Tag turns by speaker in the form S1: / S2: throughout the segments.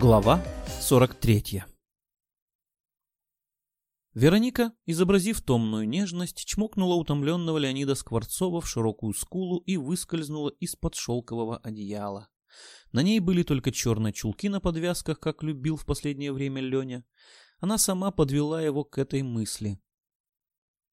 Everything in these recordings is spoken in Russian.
S1: Глава 43 Вероника, изобразив томную нежность, чмокнула утомленного Леонида Скворцова в широкую скулу и выскользнула из-под шелкового одеяла. На ней были только черные чулки на подвязках, как любил в последнее время Леня. Она сама подвела его к этой мысли.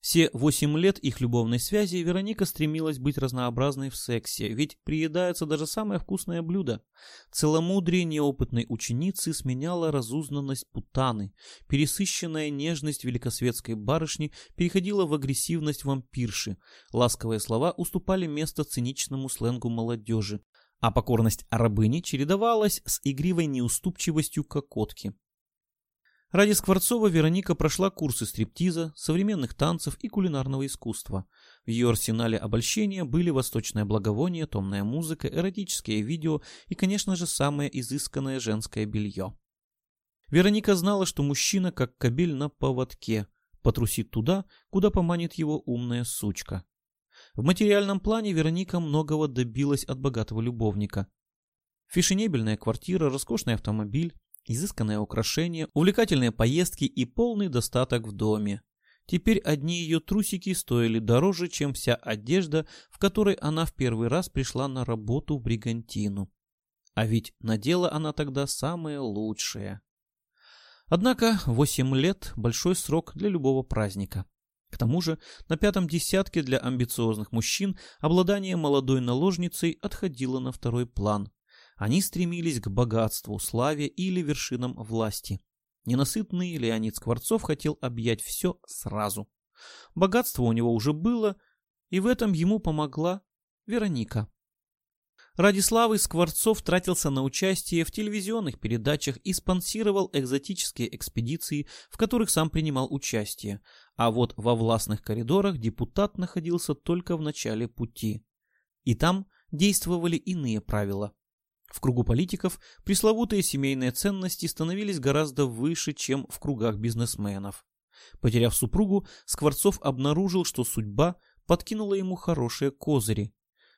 S1: Все восемь лет их любовной связи Вероника стремилась быть разнообразной в сексе, ведь приедается даже самое вкусное блюдо. Целомудрие неопытной ученицы сменяла разузнанность путаны, пересыщенная нежность великосветской барышни переходила в агрессивность вампирши, ласковые слова уступали место циничному сленгу молодежи, а покорность рабыни чередовалась с игривой неуступчивостью кокотки. Ради Скворцова Вероника прошла курсы стриптиза, современных танцев и кулинарного искусства. В ее арсенале обольщения были восточное благовоние, томная музыка, эротические видео и, конечно же, самое изысканное женское белье. Вероника знала, что мужчина, как кобель на поводке, потрусит туда, куда поманит его умная сучка. В материальном плане Вероника многого добилась от богатого любовника. Фешенебельная квартира, роскошный автомобиль, изысканное украшение, увлекательные поездки и полный достаток в доме. Теперь одни ее трусики стоили дороже, чем вся одежда, в которой она в первый раз пришла на работу в Бригантину. А ведь надела она тогда самое лучшее. Однако 8 лет – большой срок для любого праздника. К тому же на пятом десятке для амбициозных мужчин обладание молодой наложницей отходило на второй план. Они стремились к богатству, славе или вершинам власти. Ненасытный Леонид Скворцов хотел объять все сразу. Богатство у него уже было, и в этом ему помогла Вероника. Ради славы Скворцов тратился на участие в телевизионных передачах и спонсировал экзотические экспедиции, в которых сам принимал участие, а вот во властных коридорах депутат находился только в начале пути. И там действовали иные правила. В кругу политиков пресловутые семейные ценности становились гораздо выше, чем в кругах бизнесменов. Потеряв супругу, Скворцов обнаружил, что судьба подкинула ему хорошие козыри.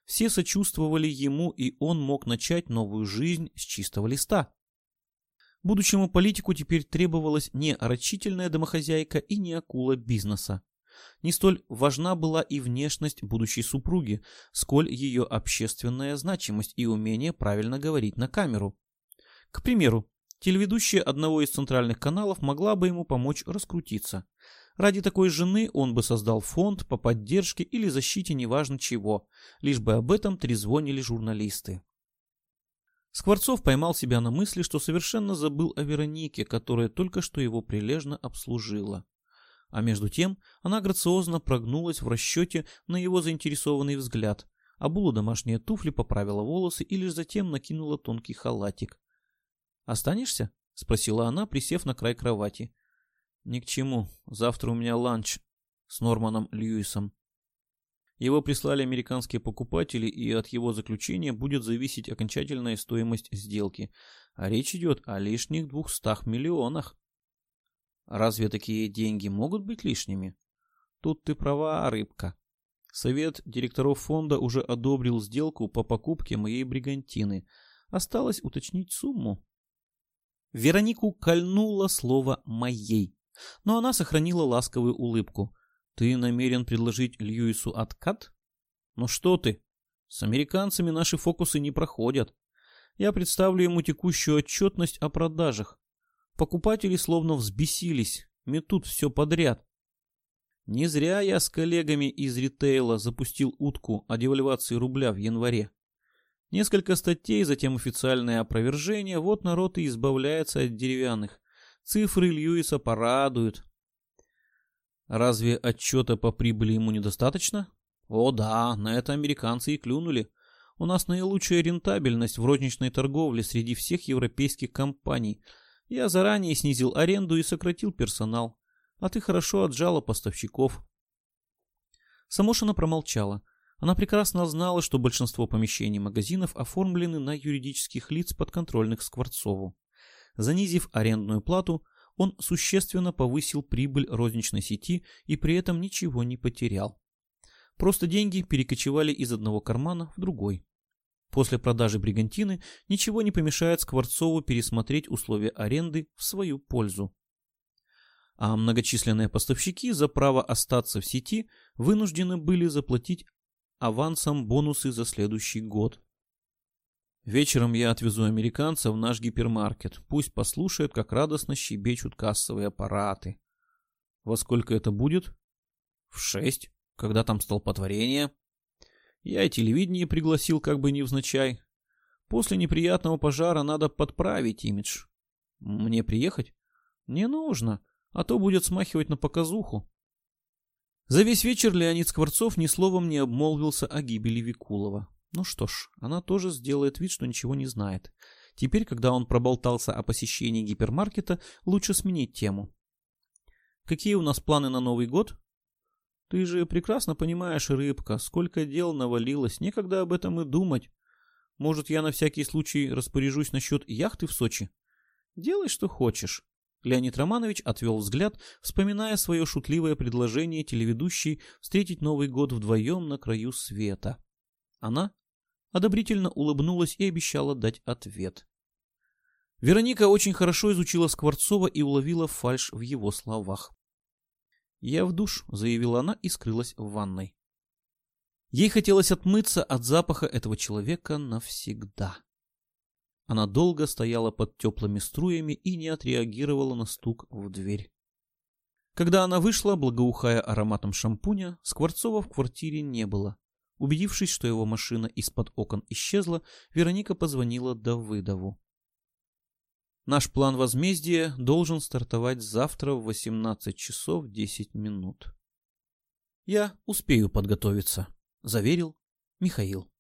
S1: Все сочувствовали ему, и он мог начать новую жизнь с чистого листа. Будущему политику теперь требовалась не рачительная домохозяйка и не акула бизнеса. Не столь важна была и внешность будущей супруги, сколь ее общественная значимость и умение правильно говорить на камеру. К примеру, телеведущая одного из центральных каналов могла бы ему помочь раскрутиться. Ради такой жены он бы создал фонд по поддержке или защите неважно чего, лишь бы об этом трезвонили журналисты. Скворцов поймал себя на мысли, что совершенно забыл о Веронике, которая только что его прилежно обслужила. А между тем она грациозно прогнулась в расчете на его заинтересованный взгляд, обула домашние туфли, поправила волосы и лишь затем накинула тонкий халатик. «Останешься?» — спросила она, присев на край кровати. «Ни к чему. Завтра у меня ланч с Норманом Льюисом. Его прислали американские покупатели, и от его заключения будет зависеть окончательная стоимость сделки. А речь идет о лишних двухстах миллионах. Разве такие деньги могут быть лишними? Тут ты права, рыбка. Совет директоров фонда уже одобрил сделку по покупке моей бригантины. Осталось уточнить сумму. Веронику кольнуло слово «моей», но она сохранила ласковую улыбку. «Ты намерен предложить Льюису откат?» «Ну что ты? С американцами наши фокусы не проходят. Я представлю ему текущую отчетность о продажах. Покупатели словно взбесились, метут все подряд. Не зря я с коллегами из ритейла запустил утку о девальвации рубля в январе. Несколько статей, затем официальное опровержение, вот народ и избавляется от деревянных. Цифры Льюиса порадуют. Разве отчета по прибыли ему недостаточно? О да, на это американцы и клюнули. У нас наилучшая рентабельность в розничной торговле среди всех европейских компаний – я заранее снизил аренду и сократил персонал, а ты хорошо отжала поставщиков. Самошина промолчала. Она прекрасно знала, что большинство помещений магазинов оформлены на юридических лиц, подконтрольных Скворцову. Занизив арендную плату, он существенно повысил прибыль розничной сети и при этом ничего не потерял. Просто деньги перекочевали из одного кармана в другой. После продажи бригантины ничего не помешает Скворцову пересмотреть условия аренды в свою пользу. А многочисленные поставщики за право остаться в сети вынуждены были заплатить авансом бонусы за следующий год. Вечером я отвезу американца в наш гипермаркет. Пусть послушают, как радостно щебечут кассовые аппараты. Во сколько это будет? В шесть. Когда там столпотворение? Я и телевидение пригласил как бы невзначай. После неприятного пожара надо подправить имидж. Мне приехать? Не нужно, а то будет смахивать на показуху. За весь вечер Леонид Скворцов ни словом не обмолвился о гибели Викулова. Ну что ж, она тоже сделает вид, что ничего не знает. Теперь, когда он проболтался о посещении гипермаркета, лучше сменить тему. Какие у нас планы на Новый год? Ты же прекрасно понимаешь, рыбка, сколько дел навалилось, некогда об этом и думать. Может, я на всякий случай распоряжусь насчет яхты в Сочи? Делай, что хочешь. Леонид Романович отвел взгляд, вспоминая свое шутливое предложение телеведущей встретить Новый год вдвоем на краю света. Она одобрительно улыбнулась и обещала дать ответ. Вероника очень хорошо изучила Скворцова и уловила фальшь в его словах. «Я в душ», — заявила она и скрылась в ванной. Ей хотелось отмыться от запаха этого человека навсегда. Она долго стояла под теплыми струями и не отреагировала на стук в дверь. Когда она вышла, благоухая ароматом шампуня, Скворцова в квартире не было. Убедившись, что его машина из-под окон исчезла, Вероника позвонила Давыдову. Наш план возмездия должен стартовать завтра в 18 часов 10 минут. Я успею подготовиться, заверил Михаил.